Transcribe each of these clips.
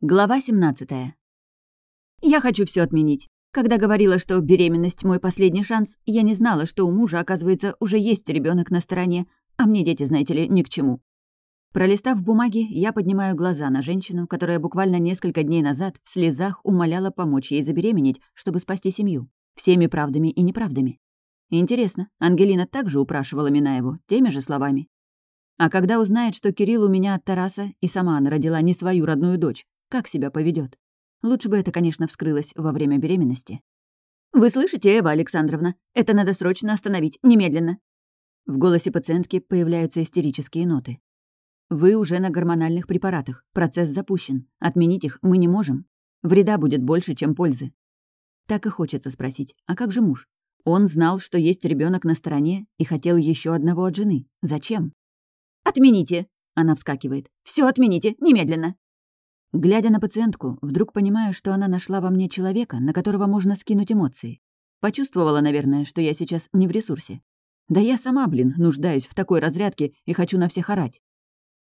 Глава 17. Я хочу все отменить. Когда говорила, что беременность мой последний шанс, я не знала, что у мужа, оказывается, уже есть ребенок на стороне, а мне дети, знаете ли, ни к чему. Пролистав бумаги, я поднимаю глаза на женщину, которая буквально несколько дней назад в слезах умоляла помочь ей забеременеть, чтобы спасти семью. Всеми правдами и неправдами. Интересно, Ангелина также упрашивала Минаеву теми же словами. А когда узнает, что Кирилл у меня от Тараса, и сама она родила не свою родную дочь, как себя поведет? Лучше бы это, конечно, вскрылось во время беременности. «Вы слышите, Эва Александровна? Это надо срочно остановить, немедленно!» В голосе пациентки появляются истерические ноты. «Вы уже на гормональных препаратах. Процесс запущен. Отменить их мы не можем. Вреда будет больше, чем пользы». Так и хочется спросить, а как же муж? Он знал, что есть ребенок на стороне и хотел еще одного от жены. Зачем? «Отмените!» — она вскакивает. Все отмените, немедленно!» Глядя на пациентку, вдруг понимаю, что она нашла во мне человека, на которого можно скинуть эмоции. Почувствовала, наверное, что я сейчас не в ресурсе. Да я сама, блин, нуждаюсь в такой разрядке и хочу на всех орать.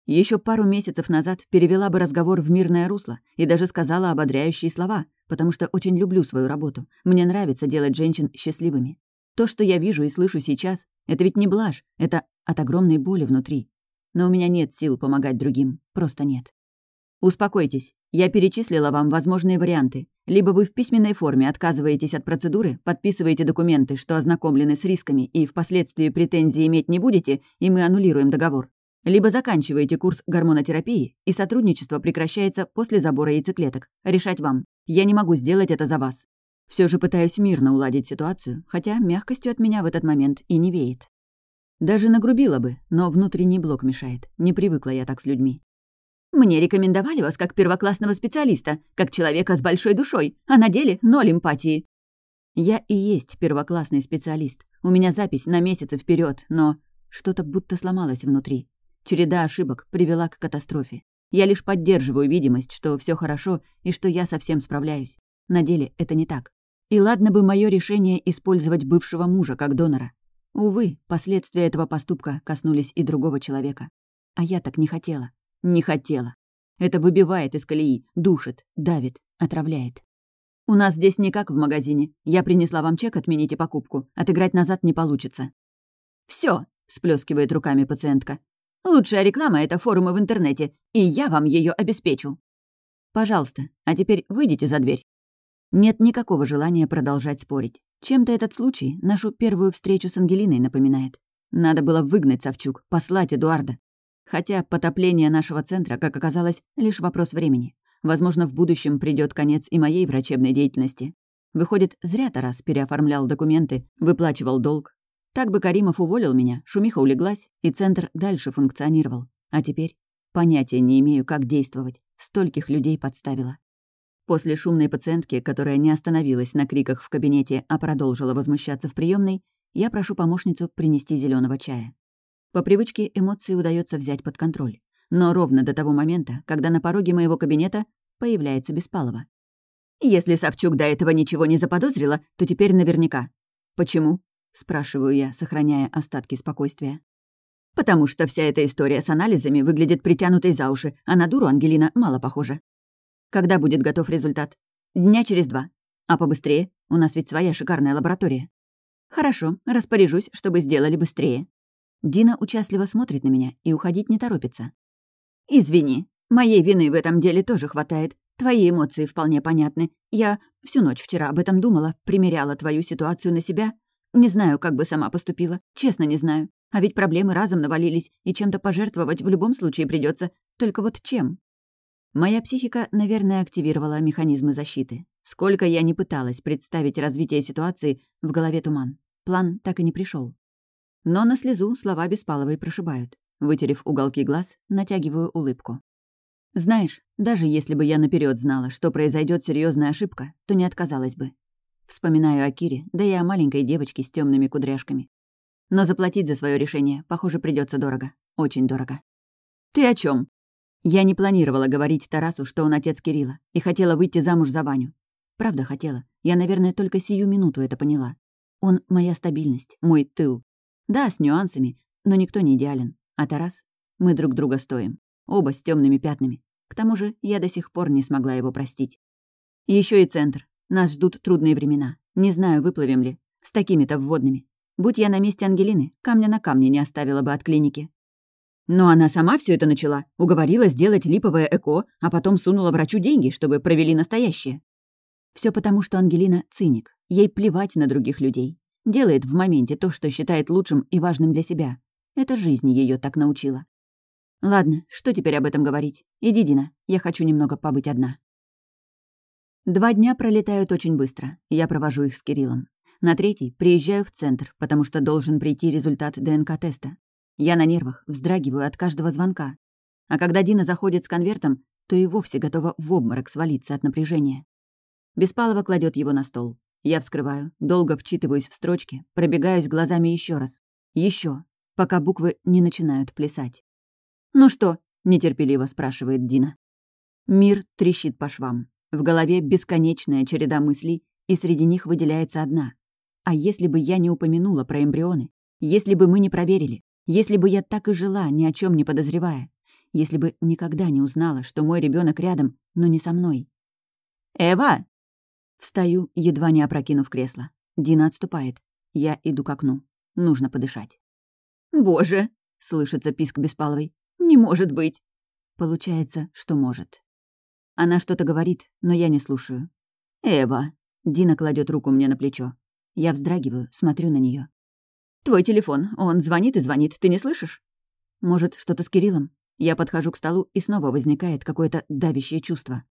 Еще пару месяцев назад перевела бы разговор в мирное русло и даже сказала ободряющие слова, потому что очень люблю свою работу. Мне нравится делать женщин счастливыми. То, что я вижу и слышу сейчас, это ведь не блажь, это от огромной боли внутри. Но у меня нет сил помогать другим, просто нет. Успокойтесь, я перечислила вам возможные варианты. Либо вы в письменной форме отказываетесь от процедуры, подписываете документы, что ознакомлены с рисками и впоследствии претензий иметь не будете, и мы аннулируем договор. Либо заканчиваете курс гормонотерапии, и сотрудничество прекращается после забора яйцеклеток. Решать вам. Я не могу сделать это за вас. Все же пытаюсь мирно уладить ситуацию, хотя мягкостью от меня в этот момент и не веет. Даже нагрубила бы, но внутренний блок мешает. Не привыкла я так с людьми. Мне рекомендовали вас как первоклассного специалиста, как человека с большой душой, а на деле ноль эмпатии. Я и есть первоклассный специалист. У меня запись на месяцы вперед, но что-то будто сломалось внутри. Череда ошибок привела к катастрофе. Я лишь поддерживаю видимость, что все хорошо и что я совсем справляюсь. На деле это не так. И ладно бы мое решение использовать бывшего мужа как донора. Увы, последствия этого поступка коснулись и другого человека. А я так не хотела. Не хотела. Это выбивает из колеи, душит, давит, отравляет. «У нас здесь не как в магазине. Я принесла вам чек, отмените покупку. Отыграть назад не получится». Все, всплескивает руками пациентка. «Лучшая реклама — это форумы в интернете, и я вам ее обеспечу». «Пожалуйста, а теперь выйдите за дверь». Нет никакого желания продолжать спорить. Чем-то этот случай нашу первую встречу с Ангелиной напоминает. Надо было выгнать Савчук, послать Эдуарда. Хотя потопление нашего центра, как оказалось, лишь вопрос времени. Возможно, в будущем придет конец и моей врачебной деятельности. Выходит, зря Тарас переоформлял документы, выплачивал долг. Так бы Каримов уволил меня, шумиха улеглась, и центр дальше функционировал. А теперь понятия не имею, как действовать. Стольких людей подставила. После шумной пациентки, которая не остановилась на криках в кабинете, а продолжила возмущаться в приемной, я прошу помощницу принести зеленого чая. По привычке эмоции удается взять под контроль. Но ровно до того момента, когда на пороге моего кабинета появляется Беспалова. «Если Савчук до этого ничего не заподозрила, то теперь наверняка». «Почему?» — спрашиваю я, сохраняя остатки спокойствия. «Потому что вся эта история с анализами выглядит притянутой за уши, а на дуру Ангелина мало похожа. Когда будет готов результат? Дня через два. А побыстрее? У нас ведь своя шикарная лаборатория. Хорошо, распоряжусь, чтобы сделали быстрее. Дина участливо смотрит на меня и уходить не торопится. «Извини, моей вины в этом деле тоже хватает. Твои эмоции вполне понятны. Я всю ночь вчера об этом думала, примеряла твою ситуацию на себя. Не знаю, как бы сама поступила, честно не знаю. А ведь проблемы разом навалились, и чем-то пожертвовать в любом случае придется. Только вот чем?» Моя психика, наверное, активировала механизмы защиты. Сколько я не пыталась представить развитие ситуации, в голове туман. План так и не пришел. Но на слезу слова Беспаловой прошибают. Вытерев уголки глаз, натягиваю улыбку. Знаешь, даже если бы я наперед знала, что произойдет серьезная ошибка, то не отказалась бы. Вспоминаю о Кире, да и о маленькой девочке с темными кудряшками. Но заплатить за свое решение, похоже, придется дорого. Очень дорого. Ты о чем? Я не планировала говорить Тарасу, что он отец Кирилла, и хотела выйти замуж за Ваню. Правда хотела. Я, наверное, только сию минуту это поняла. Он — моя стабильность, мой тыл, да, с нюансами, но никто не идеален. А Тарас? Мы друг друга стоим. Оба с темными пятнами. К тому же я до сих пор не смогла его простить. Еще и центр. Нас ждут трудные времена. Не знаю, выплывем ли. С такими-то вводными. Будь я на месте Ангелины, камня на камне не оставила бы от клиники. Но она сама все это начала, уговорила сделать липовое ЭКО, а потом сунула врачу деньги, чтобы провели настоящее. Все потому, что Ангелина — циник. Ей плевать на других людей. Делает в моменте то, что считает лучшим и важным для себя. Это жизнь ее так научила. Ладно, что теперь об этом говорить? Иди, Дина, я хочу немного побыть одна. Два дня пролетают очень быстро. Я провожу их с Кириллом. На третий приезжаю в центр, потому что должен прийти результат ДНК-теста. Я на нервах, вздрагиваю от каждого звонка. А когда Дина заходит с конвертом, то и вовсе готова в обморок свалиться от напряжения. Беспалова кладет его на стол. Я вскрываю, долго вчитываюсь в строчки, пробегаюсь глазами еще раз. еще, пока буквы не начинают плясать. «Ну что?» — нетерпеливо спрашивает Дина. Мир трещит по швам. В голове бесконечная череда мыслей, и среди них выделяется одна. А если бы я не упомянула про эмбрионы? Если бы мы не проверили? Если бы я так и жила, ни о чем не подозревая. Если бы никогда не узнала, что мой ребенок рядом, но не со мной. «Эва!» Встаю, едва не опрокинув кресло. Дина отступает. Я иду к окну. Нужно подышать. «Боже!» — слышится писк Беспаловой. «Не может быть!» Получается, что может. Она что-то говорит, но я не слушаю. «Эва!» — Дина кладет руку мне на плечо. Я вздрагиваю, смотрю на нее. «Твой телефон. Он звонит и звонит. Ты не слышишь?» «Может, что-то с Кириллом?» Я подхожу к столу, и снова возникает какое-то давящее чувство.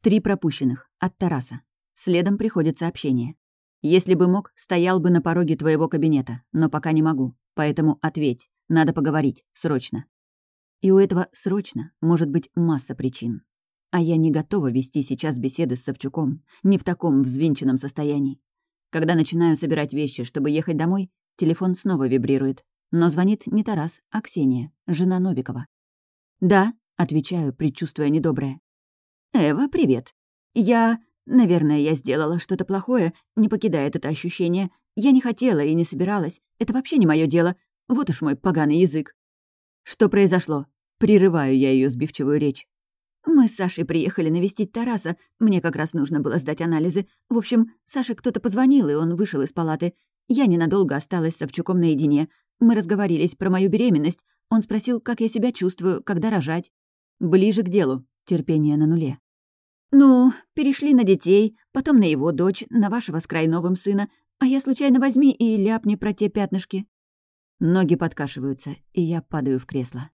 Три пропущенных. От Тараса. Следом приходит сообщение. «Если бы мог, стоял бы на пороге твоего кабинета, но пока не могу. Поэтому ответь. Надо поговорить. Срочно». И у этого «срочно» может быть масса причин. А я не готова вести сейчас беседы с Савчуком, не в таком взвинченном состоянии. Когда начинаю собирать вещи, чтобы ехать домой, Телефон снова вибрирует. Но звонит не Тарас, а Ксения, жена Новикова. «Да», — отвечаю, предчувствуя недоброе. «Эва, привет. Я... Наверное, я сделала что-то плохое, не покидает это ощущение. Я не хотела и не собиралась. Это вообще не мое дело. Вот уж мой поганый язык». «Что произошло?» Прерываю я ее сбивчивую речь. «Мы с Сашей приехали навестить Тараса. Мне как раз нужно было сдать анализы. В общем, Саше кто-то позвонил, и он вышел из палаты. Я ненадолго осталась с Савчуком наедине. Мы разговорились про мою беременность. Он спросил, как я себя чувствую, когда рожать. Ближе к делу. Терпение на нуле. «Ну, перешли на детей, потом на его дочь, на вашего с Крайновым сына, а я случайно возьми и ляпни про те пятнышки». Ноги подкашиваются, и я падаю в кресло.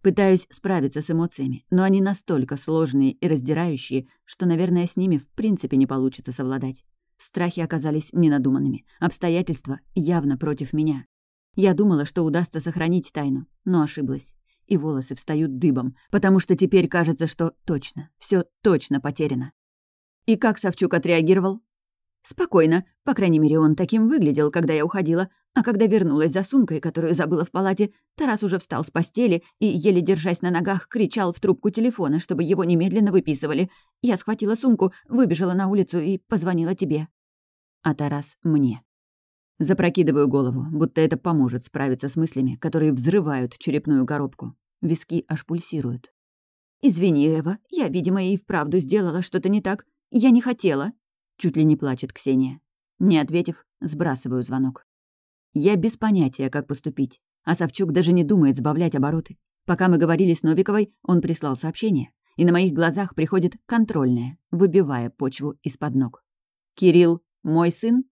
Пытаюсь справиться с эмоциями, но они настолько сложные и раздирающие, что, наверное, с ними в принципе не получится совладать. Страхи оказались ненадуманными, обстоятельства явно против меня. Я думала, что удастся сохранить тайну, но ошиблась. И волосы встают дыбом, потому что теперь кажется, что точно, все точно потеряно. И как Савчук отреагировал? Спокойно. По крайней мере, он таким выглядел, когда я уходила. А когда вернулась за сумкой, которую забыла в палате, Тарас уже встал с постели и, еле держась на ногах, кричал в трубку телефона, чтобы его немедленно выписывали. Я схватила сумку, выбежала на улицу и позвонила тебе. А Тарас — мне. Запрокидываю голову, будто это поможет справиться с мыслями, которые взрывают черепную коробку. Виски аж пульсируют. «Извини, Эва, я, видимо, и вправду сделала что-то не так. Я не хотела», — чуть ли не плачет Ксения. Не ответив, сбрасываю звонок. Я без понятия, как поступить. А Савчук даже не думает сбавлять обороты. Пока мы говорили с Новиковой, он прислал сообщение. И на моих глазах приходит контрольное, выбивая почву из-под ног. «Кирилл, мой сын